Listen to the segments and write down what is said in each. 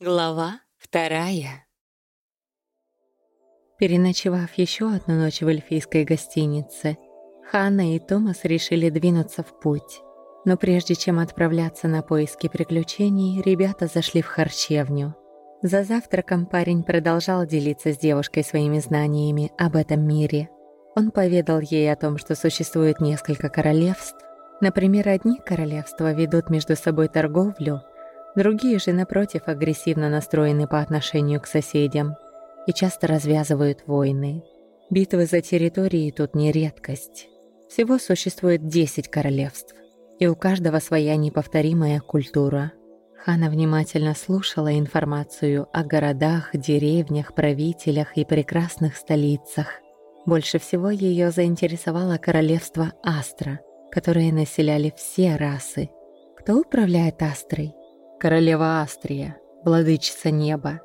Глава вторая Переночевав еще одну ночь в эльфийской гостинице, Ханна и Томас решили двинуться в путь. Но прежде чем отправляться на поиски приключений, ребята зашли в харчевню. За завтраком парень продолжал делиться с девушкой своими знаниями об этом мире. Он поведал ей о том, что существует несколько королевств. Например, одни королевства ведут между собой торговлю – Другие же, напротив, агрессивно настроены по отношению к соседям и часто развязывают войны. Битвы за территории тут не редкость. Всего существует 10 королевств, и у каждого своя неповторимая культура. Хана внимательно слушала информацию о городах, деревнях, правителях и прекрасных столицах. Больше всего ее заинтересовало королевство Астра, которое населяли все расы. Кто управляет Астрой? Королева Астрия, владычица неба,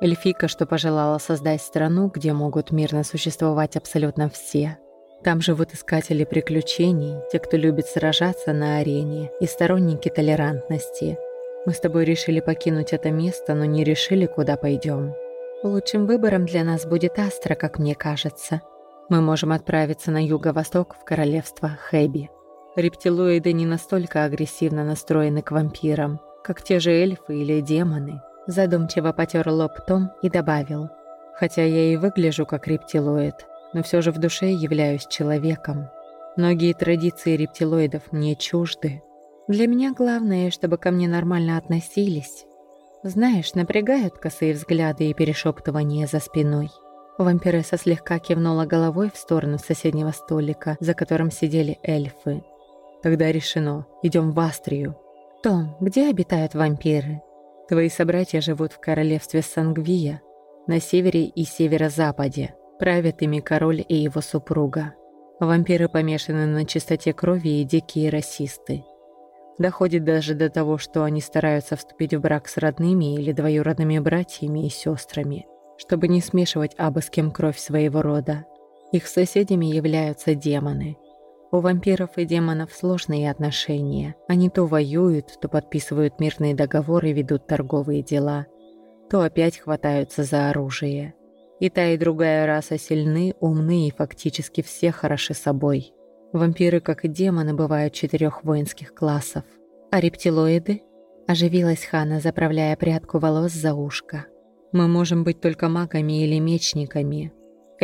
эльфика, что пожелала создать страну, где могут мирно существовать абсолютно все. Там живут искатели приключений, те, кто любит сражаться на арене, и сторонники толерантности. Мы с тобой решили покинуть это место, но не решили, куда пойдем. Лучшим выбором для нас будет Астра, как мне кажется. Мы можем отправиться на юго-восток в королевство Хэби. Рептилоиды не настолько агрессивно настроены к вампирам, как те же эльфы или демоны. Задумчиво потер лоб Том и добавил. Хотя я и выгляжу как рептилоид, но все же в душе являюсь человеком. Многие традиции рептилоидов мне чужды. Для меня главное, чтобы ко мне нормально относились. Знаешь, напрягают косые взгляды и перешептывания за спиной. Вампиресса слегка кивнула головой в сторону соседнего столика, за которым сидели эльфы. «Тогда решено. Идем в Астрию. «Том, где обитают вампиры?» «Твои собратья живут в королевстве Сангвия, на севере и северо-западе. Правят ими король и его супруга. Вампиры помешаны на чистоте крови и дикие расисты. Доходит даже до того, что они стараются вступить в брак с родными или двоюродными братьями и сестрами, чтобы не смешивать абы с кем кровь своего рода. Их соседями являются демоны – у вампиров и демонов сложные отношения. Они то воюют, то подписывают мирные договоры и ведут торговые дела, то опять хватаются за оружие. И та, и другая раса сильны, умны и фактически все хороши собой. Вампиры, как и демоны, бывают четырех воинских классов. А рептилоиды? Оживилась Хана, заправляя прядку волос за ушко. Мы можем быть только магами или мечниками,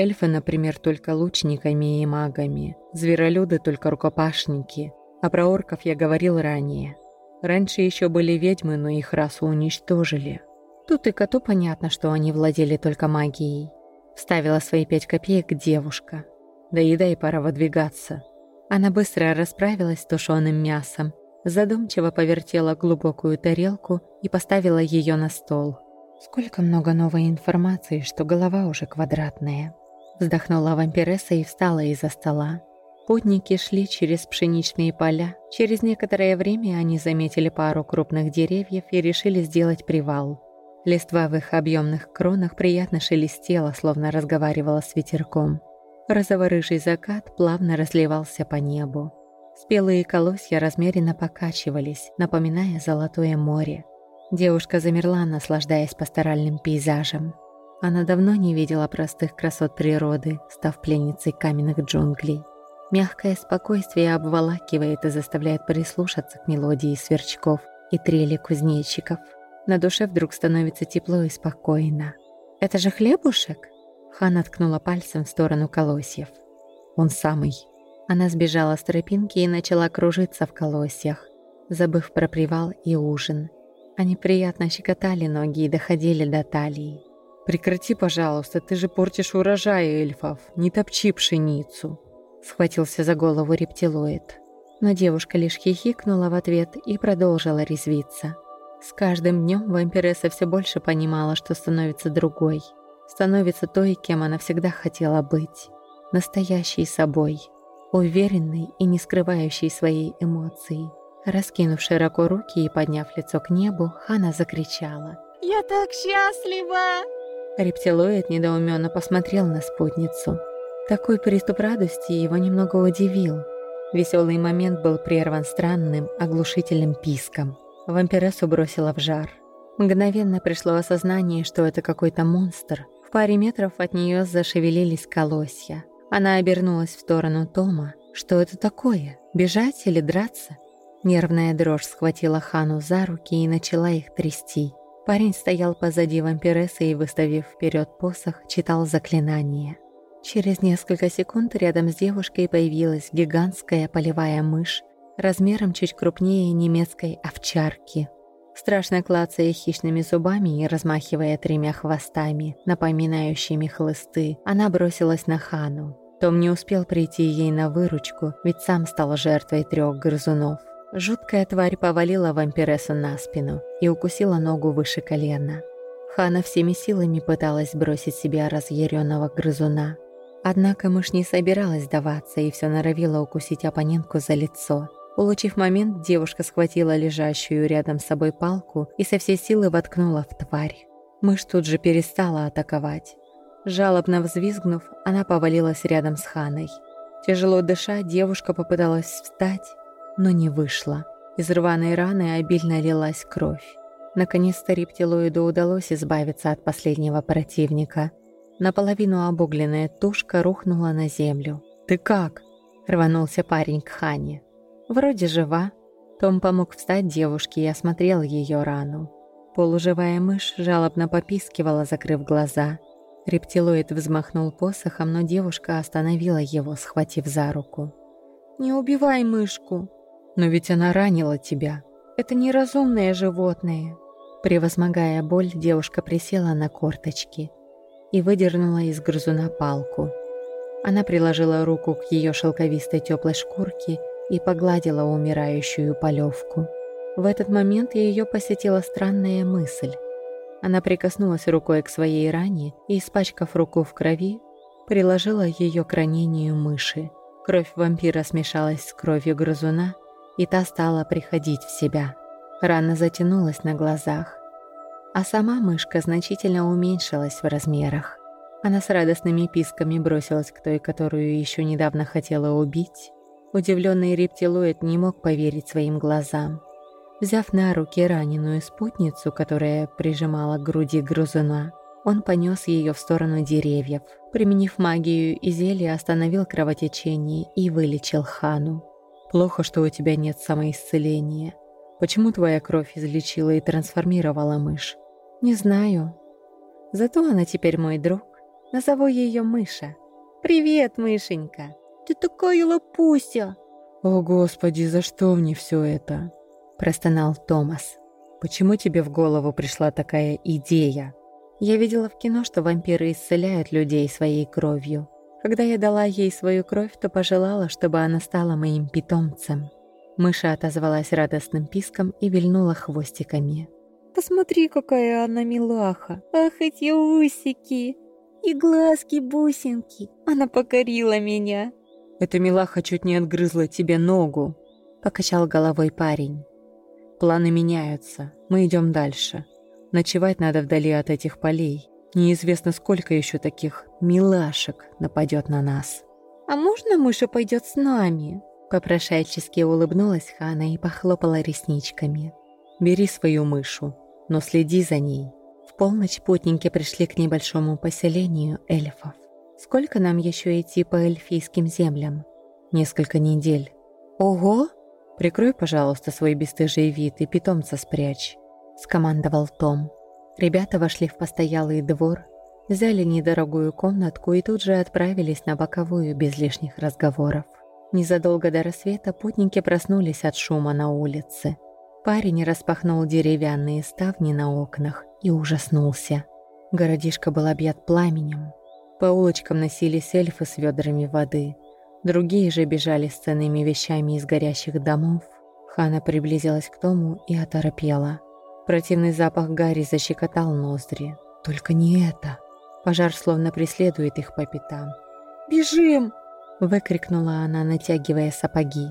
Эльфы, например, только лучниками и магами. Зверолюды только рукопашники. А про орков я говорил ранее. Раньше еще были ведьмы, но их расу уничтожили. Тут и коту понятно, что они владели только магией. Вставила свои пять копеек девушка. Да еда и пора выдвигаться. Она быстро расправилась с тушеным мясом, задумчиво повертела глубокую тарелку и поставила ее на стол. Сколько много новой информации, что голова уже квадратная. Вздохнула вампиресса и встала из-за стола. Путники шли через пшеничные поля. Через некоторое время они заметили пару крупных деревьев и решили сделать привал. Листва в их объемных кронах приятно шелестела, словно разговаривала с ветерком. Розово-рыжий закат плавно разливался по небу. Спелые колосья размеренно покачивались, напоминая золотое море. Девушка замерла, наслаждаясь пасторальным пейзажем. Она давно не видела простых красот природы, став пленницей каменных джунглей. Мягкое спокойствие обволакивает и заставляет прислушаться к мелодии сверчков и трели кузнечиков. На душе вдруг становится тепло и спокойно. «Это же хлебушек?» Хана ткнула пальцем в сторону колосьев. «Он самый». Она сбежала с тропинки и начала кружиться в колосьях, забыв про привал и ужин. Они приятно щекотали ноги и доходили до талии. «Прекрати, пожалуйста, ты же портишь урожай эльфов, не топчи пшеницу!» Схватился за голову рептилоид. Но девушка лишь хихикнула в ответ и продолжила резвиться. С каждым днем вампиресса все больше понимала, что становится другой. Становится той, кем она всегда хотела быть. Настоящей собой. Уверенной и не скрывающей своей эмоции. Раскинув широко руки и подняв лицо к небу, Хана закричала. «Я так счастлива!» Рептилоид недоуменно посмотрел на спутницу. Такой приступ радости его немного удивил. Веселый момент был прерван странным, оглушительным писком. Вампирессу бросила в жар. Мгновенно пришло осознание, что это какой-то монстр. В паре метров от нее зашевелились колосья. Она обернулась в сторону Тома. Что это такое? Бежать или драться? Нервная дрожь схватила Хану за руки и начала их трясти. Парень стоял позади вампирессы и, выставив вперед посох, читал заклинание. Через несколько секунд рядом с девушкой появилась гигантская полевая мышь размером чуть крупнее немецкой овчарки. Страшно клацая хищными зубами и размахивая тремя хвостами, напоминающими хлысты, она бросилась на Хану. Том не успел прийти ей на выручку, ведь сам стал жертвой трех грызунов. Жуткая тварь повалила вампирессу на спину и укусила ногу выше колена. Хана всеми силами пыталась бросить себя разъяренного грызуна. Однако мышь не собиралась сдаваться и все норовила укусить оппонентку за лицо. Улучив момент, девушка схватила лежащую рядом с собой палку и со всей силы воткнула в тварь. Мышь тут же перестала атаковать. Жалобно взвизгнув, она повалилась рядом с Ханой. Тяжело дыша, девушка попыталась встать, но не вышло. Из рваной раны обильно лилась кровь. Наконец-то рептилоиду удалось избавиться от последнего противника. Наполовину обугленная тушка рухнула на землю. «Ты как?» — рванулся парень к Хане. «Вроде жива». Том помог встать девушке и осмотрел ее рану. Полуживая мышь жалобно попискивала, закрыв глаза. Рептилоид взмахнул посохом, но девушка остановила его, схватив за руку. «Не убивай мышку!» Но ведь она ранила тебя. Это неразумное животное. Превозмогая боль, девушка присела на корточки и выдернула из грызуна палку. Она приложила руку к ее шелковистой теплой шкурке и погладила умирающую полевку. В этот момент ее посетила странная мысль. Она прикоснулась рукой к своей ране и, испачкав руку в крови, приложила ее к ранению мыши. Кровь вампира смешалась с кровью грызуна, и та стала приходить в себя. Рана затянулась на глазах, а сама мышка значительно уменьшилась в размерах. Она с радостными писками бросилась к той, которую еще недавно хотела убить. Удивленный рептилоид не мог поверить своим глазам. Взяв на руки раненую спутницу, которая прижимала к груди грызуна, он понес ее в сторону деревьев. Применив магию и зелье, остановил кровотечение и вылечил Хану. Плохо, что у тебя нет самоисцеления. Почему твоя кровь излечила и трансформировала мышь? Не знаю. Зато она теперь мой друг. Назову ее Мыша. Привет, Мышенька. Ты такая лапуся. О, Господи, за что мне все это? Простонал Томас. Почему тебе в голову пришла такая идея? Я видела в кино, что вампиры исцеляют людей своей кровью. Когда я дала ей свою кровь, то пожелала, чтобы она стала моим питомцем. Мыша отозвалась радостным писком и вильнула хвостиками. «Посмотри, какая она милаха! Ах, эти усики! И глазки-бусинки! Она покорила меня!» «Эта милаха чуть не отгрызла тебе ногу!» Покачал головой парень. «Планы меняются. Мы идем дальше. Ночевать надо вдали от этих полей. Неизвестно, сколько еще таких милашек нападет на нас. «А можно мыша пойдет с нами?» Попрошайчески улыбнулась Хана и похлопала ресничками. «Бери свою мышу, но следи за ней». В полночь путники пришли к небольшому поселению эльфов. «Сколько нам еще идти по эльфийским землям?» «Несколько недель». «Ого!» «Прикрой, пожалуйста, свой бесстыжий вид и питомца спрячь», — скомандовал Том. Ребята вошли в постоялый двор, взяли недорогую комнатку и тут же отправились на боковую без лишних разговоров. Незадолго до рассвета путники проснулись от шума на улице. Парень распахнул деревянные ставни на окнах и ужаснулся. Городишко был объят пламенем. По улочкам носились эльфы с ведрами воды. Другие же бежали с ценными вещами из горящих домов. Хана приблизилась к дому и оторопела. Противный запах гари защекотал ноздри. Только не это. Пожар словно преследует их по пятам. «Бежим!» — выкрикнула она, натягивая сапоги.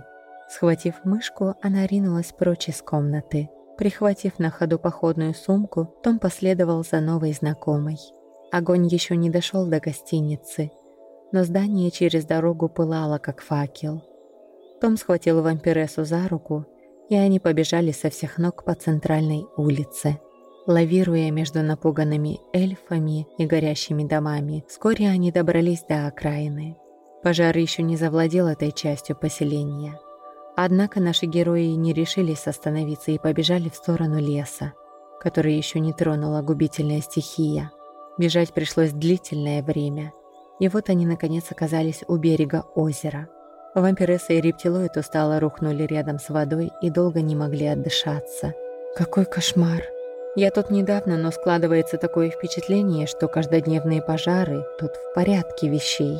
Схватив мышку, она ринулась прочь из комнаты. Прихватив на ходу походную сумку, Том последовал за новой знакомой. Огонь еще не дошел до гостиницы, но здание через дорогу пылало, как факел. Том схватил вампирессу за руку и они побежали со всех ног по центральной улице. Лавируя между напуганными эльфами и горящими домами, вскоре они добрались до окраины. Пожар еще не завладел этой частью поселения. Однако наши герои не решились остановиться и побежали в сторону леса, который еще не тронула губительная стихия. Бежать пришлось длительное время, и вот они наконец оказались у берега озера. Вампиресса и рептилоид устало рухнули рядом с водой и долго не могли отдышаться. «Какой кошмар!» Я тут недавно, но складывается такое впечатление, что каждодневные пожары тут в порядке вещей.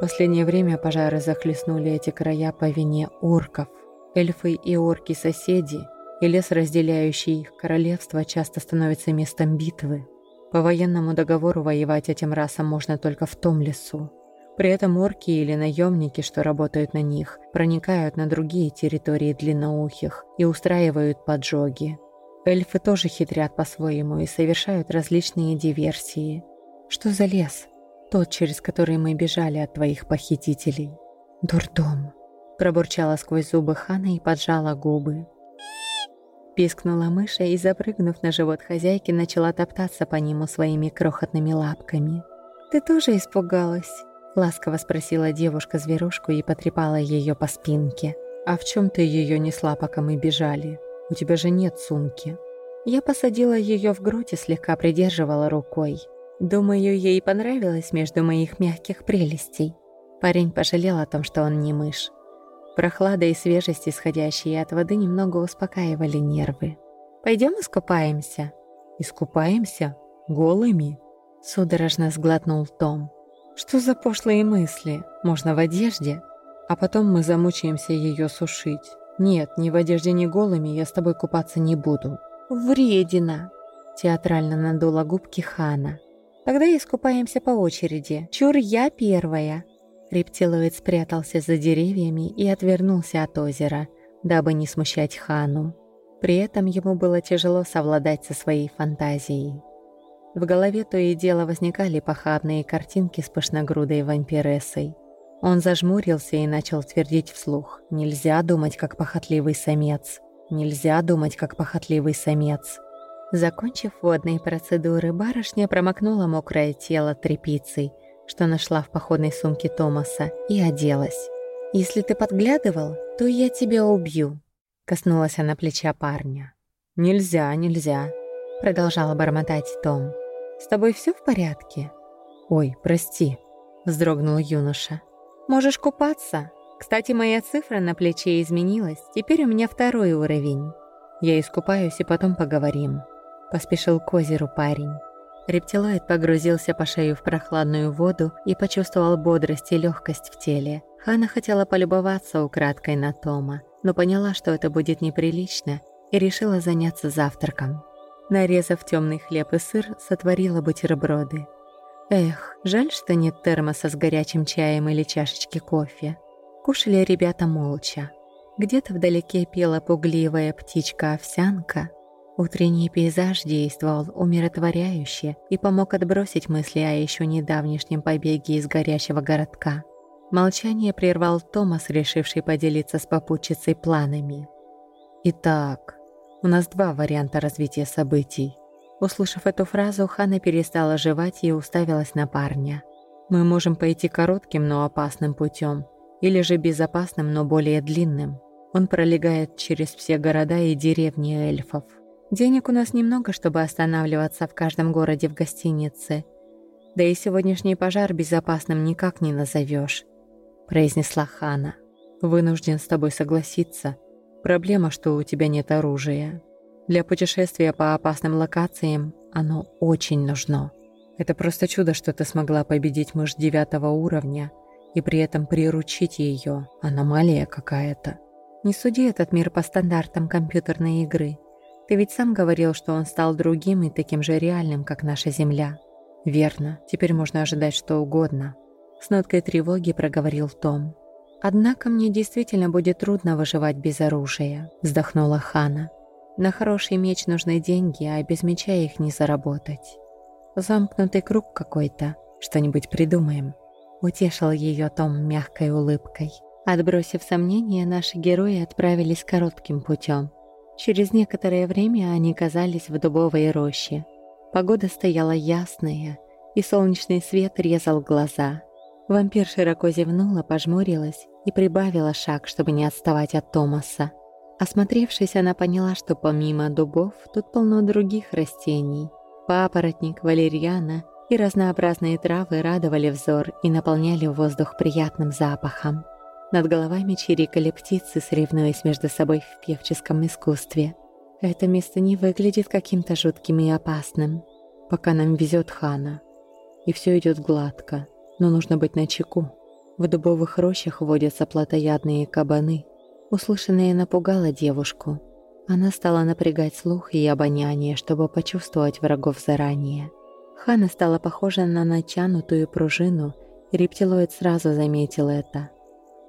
Последнее время пожары захлестнули эти края по вине орков. Эльфы и орки-соседи, и лес, разделяющий их королевство, часто становится местом битвы. По военному договору воевать этим расам можно только в том лесу. При этом орки или наемники, что работают на них, проникают на другие территории длинноухих и устраивают поджоги. Эльфы тоже хитрят по-своему и совершают различные диверсии. Что за лес? Тот, через который мы бежали от твоих похитителей. Дурдом. Пробурчала сквозь зубы Хана и поджала губы. Пискнула мыша и, запрыгнув на живот хозяйки, начала топтаться по нему своими крохотными лапками. «Ты тоже испугалась?» Ласково спросила девушка зверушку и потрепала ее по спинке. «А в чем ты ее несла, пока мы бежали?» У тебя же нет сумки». Я посадила ее в грудь и слегка придерживала рукой. Думаю, ей понравилось между моих мягких прелестей. Парень пожалел о том, что он не мышь. Прохлада и свежесть, исходящие от воды, немного успокаивали нервы. «Пойдем искупаемся?» «Искупаемся? Голыми?» Судорожно сглотнул Том. «Что за пошлые мысли? Можно в одежде? А потом мы замучаемся ее сушить. «Нет, ни в одежде, ни голыми я с тобой купаться не буду». «Вредина!» Театрально надула губки Хана. «Тогда искупаемся по очереди. Чур, я первая!» Рептилоид спрятался за деревьями и отвернулся от озера, дабы не смущать Хану. При этом ему было тяжело совладать со своей фантазией. В голове то и дело возникали похабные картинки с пышногрудой вампирессой. Он зажмурился и начал твердить вслух. «Нельзя думать, как похотливый самец. Нельзя думать, как похотливый самец». Закончив водные процедуры, барышня промокнула мокрое тело тряпицей, что нашла в походной сумке Томаса, и оделась. «Если ты подглядывал, то я тебя убью», — коснулась она плеча парня. «Нельзя, нельзя», — продолжала бормотать Том. «С тобой все в порядке?» «Ой, прости», — вздрогнул юноша. Можешь купаться. Кстати, моя цифра на плече изменилась. Теперь у меня второй уровень. Я искупаюсь и потом поговорим. Поспешил к озеру парень. Рептилоид погрузился по шею в прохладную воду и почувствовал бодрость и легкость в теле. Хана хотела полюбоваться украдкой на Тома, но поняла, что это будет неприлично, и решила заняться завтраком. Нарезав темный хлеб и сыр, сотворила бутерброды. Эх, жаль, что нет термоса с горячим чаем или чашечки кофе. Кушали ребята молча. Где-то вдалеке пела пугливая птичка-овсянка. Утренний пейзаж действовал умиротворяюще и помог отбросить мысли о еще недавнешнем побеге из горящего городка. Молчание прервал Томас, решивший поделиться с попутчицей планами. «Итак, у нас два варианта развития событий. Услышав эту фразу, Хана перестала жевать и уставилась на парня. «Мы можем пойти коротким, но опасным путем, или же безопасным, но более длинным. Он пролегает через все города и деревни эльфов. Денег у нас немного, чтобы останавливаться в каждом городе в гостинице. Да и сегодняшний пожар безопасным никак не назовешь», — произнесла Хана. «Вынужден с тобой согласиться. Проблема, что у тебя нет оружия». Для путешествия по опасным локациям оно очень нужно. Это просто чудо, что ты смогла победить мышь девятого уровня и при этом приручить ее. Аномалия какая-то. Не суди этот мир по стандартам компьютерной игры. Ты ведь сам говорил, что он стал другим и таким же реальным, как наша Земля. Верно, теперь можно ожидать что угодно. С ноткой тревоги проговорил Том. Однако мне действительно будет трудно выживать без оружия, вздохнула Хана. На хороший меч нужны деньги, а без меча их не заработать. Замкнутый круг какой-то. Что-нибудь придумаем. Утешил ее Том мягкой улыбкой. Отбросив сомнения, наши герои отправились коротким путем. Через некоторое время они казались в дубовой роще. Погода стояла ясная, и солнечный свет резал глаза. Вампир широко зевнула, пожмурилась и прибавила шаг, чтобы не отставать от Томаса. Осмотревшись, она поняла, что помимо дубов тут полно других растений. Папоротник, валерьяна и разнообразные травы радовали взор и наполняли воздух приятным запахом. Над головами чирикали птицы, соревнуясь между собой в певческом искусстве. Это место не выглядит каким-то жутким и опасным, пока нам везет Хана. И все идет гладко, но нужно быть начеку. В дубовых рощах водятся плотоядные кабаны. Услышанное напугало девушку. Она стала напрягать слух и обоняние, чтобы почувствовать врагов заранее. Хана стала похожа на натянутую пружину, и рептилоид сразу заметил это –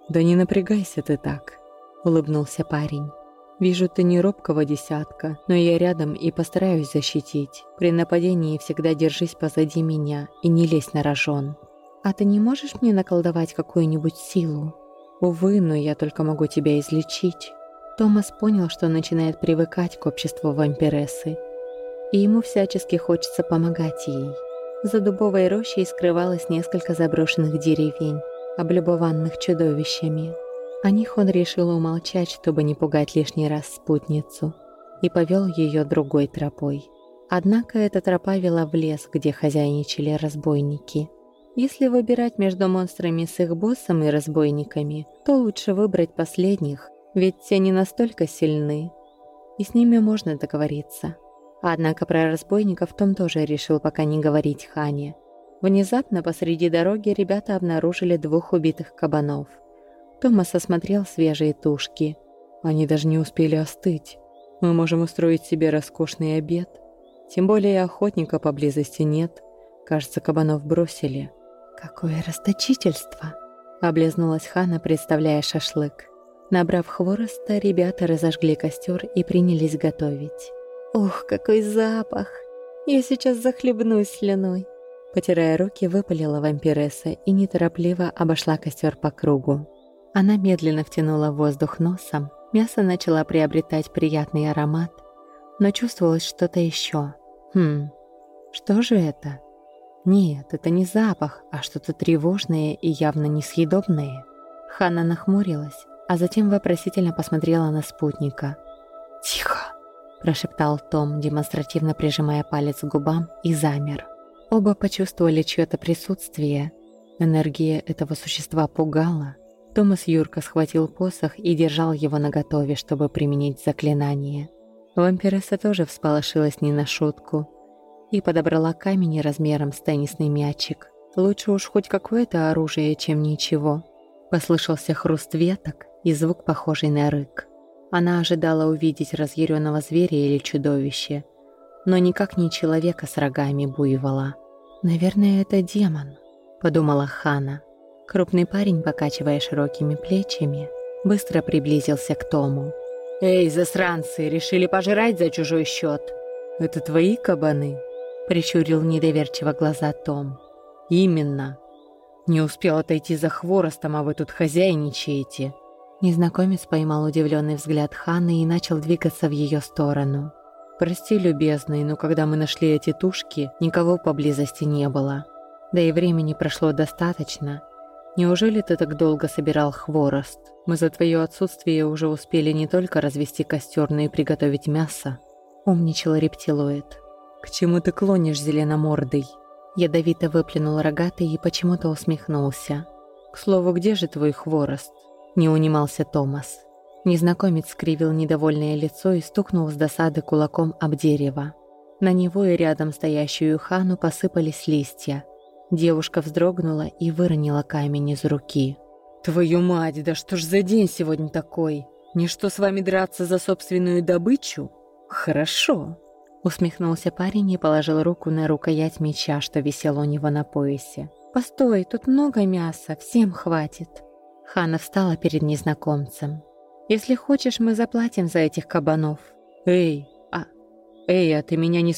«Да не напрягайся ты так», — улыбнулся парень. «Вижу, ты не робкого десятка, но я рядом и постараюсь защитить. При нападении всегда держись позади меня и не лезь на рожон. А ты не можешь мне наколдовать какую-нибудь силу? Увы, но я только могу тебя излечить». Томас понял, что начинает привыкать к обществу вампирессы, и ему всячески хочется помогать ей. За дубовой рощей скрывалось несколько заброшенных деревень, облюбованных чудовищами. О них он решил умолчать, чтобы не пугать лишний раз спутницу, и повел ее другой тропой. Однако эта тропа вела в лес, где хозяйничали разбойники. Если выбирать между монстрами с их боссом и разбойниками, то лучше выбрать последних, ведь те не настолько сильны, и с ними можно договориться. Однако про разбойников Том тоже решил пока не говорить Хане – Внезапно посреди дороги ребята обнаружили двух убитых кабанов. Томас осмотрел свежие тушки. Они даже не успели остыть. Мы можем устроить себе роскошный обед. Тем более охотника поблизости нет. Кажется, кабанов бросили. «Какое расточительство!» Облизнулась Хана, представляя шашлык. Набрав хвороста, ребята разожгли костер и принялись готовить. «Ух, какой запах! Я сейчас захлебнусь слюной!» Потирая руки, выпалила вампиресса и неторопливо обошла костер по кругу. Она медленно втянула воздух носом, мясо начало приобретать приятный аромат, но чувствовалось что-то еще. Хм, что же это? Нет, это не запах, а что-то тревожное и явно несъедобное. Ханна нахмурилась, а затем вопросительно посмотрела на спутника. «Тихо!» – прошептал Том, демонстративно прижимая палец к губам, и замер. Оба почувствовали чье-то присутствие. Энергия этого существа пугала. Томас Юрка схватил посох и держал его наготове, чтобы применить заклинание. Вампиресса тоже всполошилась не на шутку и подобрала камень размером с теннисный мячик. Лучше уж хоть какое-то оружие, чем ничего. Послышался хруст веток и звук, похожий на рык. Она ожидала увидеть разъяренного зверя или чудовище, но никак не человека с рогами буйвола. «Наверное, это демон», — подумала Хана. Крупный парень, покачивая широкими плечами, быстро приблизился к Тому. «Эй, засранцы, решили пожрать за чужой счет?» «Это твои кабаны?» — прищурил недоверчиво глаза Том. «Именно. Не успел отойти за хворостом, а вы тут хозяйничаете». Незнакомец поймал удивленный взгляд Ханы и начал двигаться в ее сторону. «Прости, любезный, но когда мы нашли эти тушки, никого поблизости не было. Да и времени прошло достаточно. Неужели ты так долго собирал хворост? Мы за твое отсутствие уже успели не только развести костер, но и приготовить мясо». Умничал рептилоид. «К чему ты клонишь, зеленомордый?» Ядовито выплюнул рогатый и почему-то усмехнулся. «К слову, где же твой хворост?» Не унимался Томас. Незнакомец скривил недовольное лицо и стукнул с досады кулаком об дерево. На него и рядом стоящую хану посыпались листья. Девушка вздрогнула и выронила камень из руки. «Твою мать, да что ж за день сегодня такой? Ничто с вами драться за собственную добычу? Хорошо!» Усмехнулся парень и положил руку на рукоять меча, что висел у него на поясе. «Постой, тут много мяса, всем хватит!» Хана встала перед незнакомцем. Если хочешь, мы заплатим за этих кабанов. Эй, а... Эй, а ты меня не...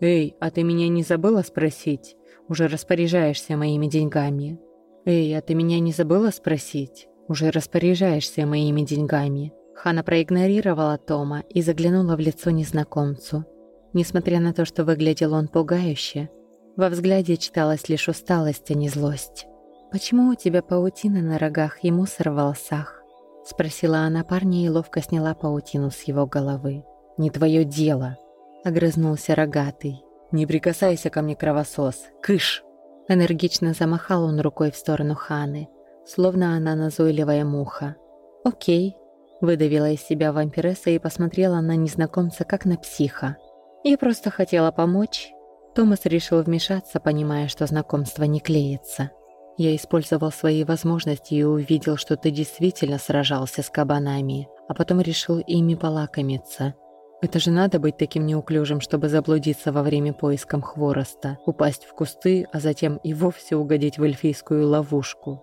Эй, а ты меня не забыла спросить? Уже распоряжаешься моими деньгами. Эй, а ты меня не забыла спросить? Уже распоряжаешься моими деньгами. Хана проигнорировала Тома и заглянула в лицо незнакомцу. Несмотря на то, что выглядел он пугающе, во взгляде читалась лишь усталость, а не злость. «Почему у тебя паутина на рогах и мусор в волосах?» — спросила она парня и ловко сняла паутину с его головы. «Не твое дело!» — огрызнулся рогатый. «Не прикасайся ко мне, кровосос! Кыш!» Энергично замахал он рукой в сторону Ханы, словно она назойливая муха. «Окей», — выдавила из себя вампиресса и посмотрела на незнакомца как на психа. «Я просто хотела помочь». Томас решил вмешаться, понимая, что знакомство не клеится. «Я использовал свои возможности и увидел, что ты действительно сражался с кабанами, а потом решил ими полакомиться. Это же надо быть таким неуклюжим, чтобы заблудиться во время поиском хвороста, упасть в кусты, а затем и вовсе угодить в эльфийскую ловушку.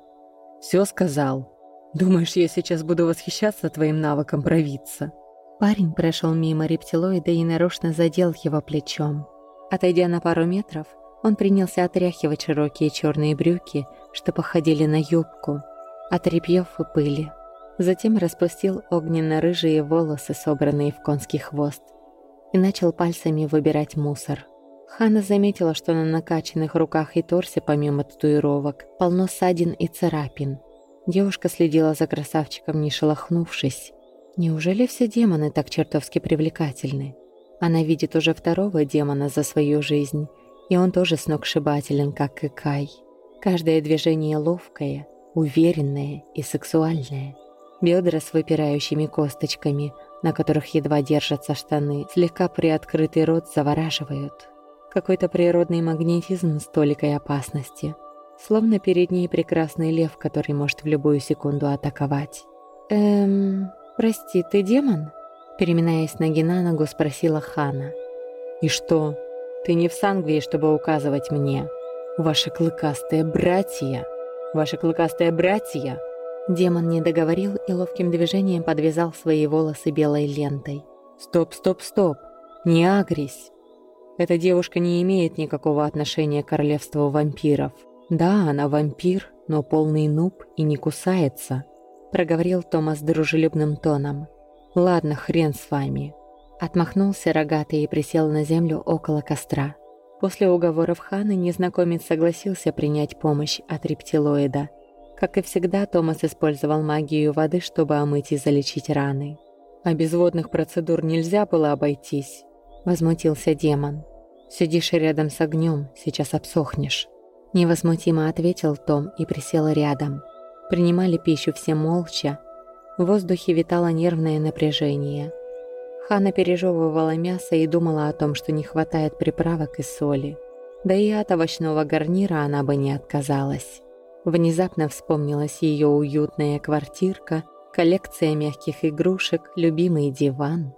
Все сказал. Думаешь, я сейчас буду восхищаться твоим навыком провидца?» Парень прошел мимо рептилоида и нарочно задел его плечом. Отойдя на пару метров, он принялся отряхивать широкие черные брюки, что походили на юбку, от репьев и пыли. Затем распустил огненно-рыжие волосы, собранные в конский хвост, и начал пальцами выбирать мусор. Хана заметила, что на накачанных руках и торсе, помимо татуировок, полно ссадин и царапин. Девушка следила за красавчиком, не шелохнувшись. Неужели все демоны так чертовски привлекательны? Она видит уже второго демона за свою жизнь, и он тоже сногсшибателен, как и Кай. Каждое движение ловкое, уверенное и сексуальное. Бедра с выпирающими косточками, на которых едва держатся штаны, слегка приоткрытый рот завораживают. Какой-то природный магнетизм с толикой опасности. Словно перед ней прекрасный лев, который может в любую секунду атаковать. «Эм... Прости, ты демон?» Переминаясь ноги на ногу, спросила Хана. «И что? Ты не в Сангвии, чтобы указывать мне. Ваши клыкастые братья! Ваши клыкастые братья!» Демон не договорил и ловким движением подвязал свои волосы белой лентой. «Стоп, стоп, стоп! Не агрись! Эта девушка не имеет никакого отношения к королевству вампиров. Да, она вампир, но полный нуб и не кусается», проговорил Томас дружелюбным тоном. «Ладно, хрен с вами». Отмахнулся рогатый и присел на землю около костра. После уговоров Ханы незнакомец согласился принять помощь от рептилоида – как и всегда, Томас использовал магию воды, чтобы омыть и залечить раны. «А без водных процедур нельзя было обойтись», — возмутился демон. «Сидишь рядом с огнем, сейчас обсохнешь». Невозмутимо ответил Том и присел рядом. Принимали пищу все молча. В воздухе витало нервное напряжение. Хана пережевывала мясо и думала о том, что не хватает приправок и соли. Да и от овощного гарнира она бы не отказалась. Внезапно вспомнилась ее уютная квартирка, коллекция мягких игрушек, любимый диван.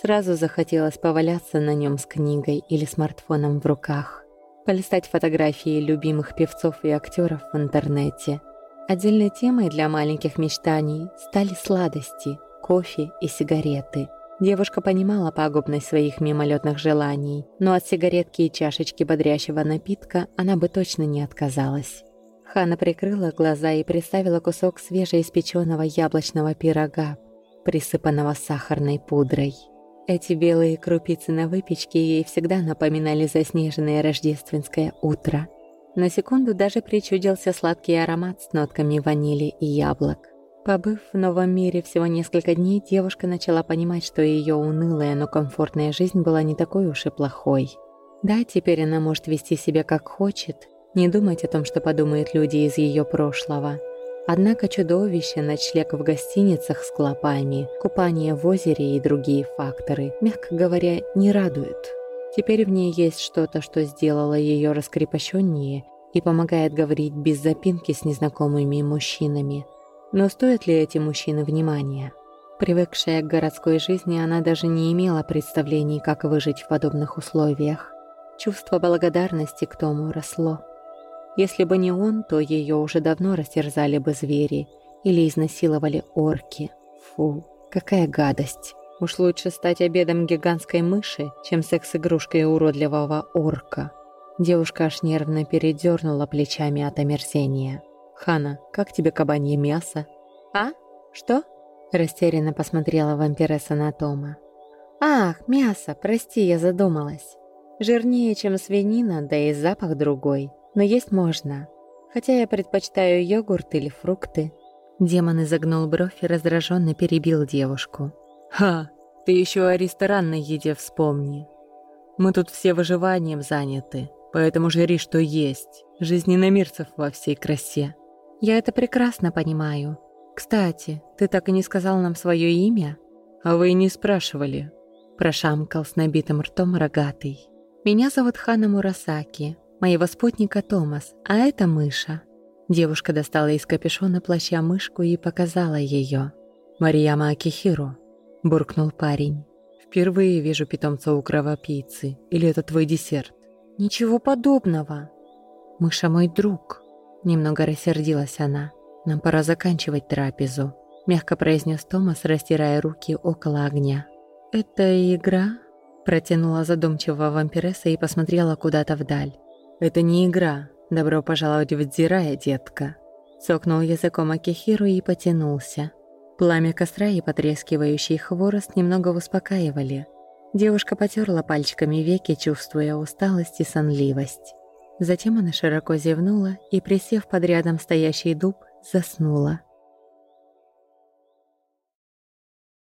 Сразу захотелось поваляться на нем с книгой или смартфоном в руках, полистать фотографии любимых певцов и актеров в интернете. Отдельной темой для маленьких мечтаний стали сладости, кофе и сигареты. Девушка понимала пагубность своих мимолетных желаний, но от сигаретки и чашечки бодрящего напитка она бы точно не отказалась. Хана прикрыла глаза и приставила кусок свежеиспеченного яблочного пирога, присыпанного сахарной пудрой. Эти белые крупицы на выпечке ей всегда напоминали заснеженное рождественское утро. На секунду даже причудился сладкий аромат с нотками ванили и яблок. Побыв в новом мире всего несколько дней, девушка начала понимать, что ее унылая, но комфортная жизнь была не такой уж и плохой. Да, теперь она может вести себя как хочет, не думать о том, что подумают люди из ее прошлого. Однако чудовище, ночлег в гостиницах с клопами, купание в озере и другие факторы, мягко говоря, не радуют. Теперь в ней есть что-то, что сделало ее раскрепощеннее и помогает говорить без запинки с незнакомыми мужчинами. Но стоят ли эти мужчины внимания? Привыкшая к городской жизни, она даже не имела представлений, как выжить в подобных условиях. Чувство благодарности к тому росло. Если бы не он, то ее уже давно растерзали бы звери или изнасиловали орки. Фу, какая гадость. Уж лучше стать обедом гигантской мыши, чем секс-игрушкой уродливого орка. Девушка аж нервно передернула плечами от омерзения. «Хана, как тебе кабанье мясо?» «А? Что?» Растерянно посмотрела вампиресса на Тома. «Ах, мясо, прости, я задумалась. Жирнее, чем свинина, да и запах другой. Но есть можно. Хотя я предпочитаю йогурт или фрукты». Демон изогнул бровь и раздраженно перебил девушку. «Ха, ты еще о ресторанной еде вспомни. Мы тут все выживанием заняты, поэтому жри, что есть. Жизнь иномирцев во всей красе». «Я это прекрасно понимаю. Кстати, ты так и не сказал нам свое имя?» «А вы и не спрашивали», – прошамкал с набитым ртом рогатый. «Меня зовут Хана Мурасаки, моего спутника Томас, а это мыша». Девушка достала из капюшона плаща мышку и показала ее. «Марияма Акихиро», – буркнул парень. «Впервые вижу питомца у кровопийцы. Или это твой десерт?» «Ничего подобного. Мыша мой друг». Немного рассердилась она. «Нам пора заканчивать трапезу», – мягко произнес Томас, растирая руки около огня. «Это игра?» Протянула задумчиво вампиресса и посмотрела куда-то вдаль. «Это не игра. Добро пожаловать в Дзирая, детка!» Цокнул языком Акихиру и потянулся. Пламя костра и потрескивающий хворост немного успокаивали. Девушка потерла пальчиками веки, чувствуя усталость и сонливость. Затем она широко зевнула и, присев под рядом стоящий дуб, заснула.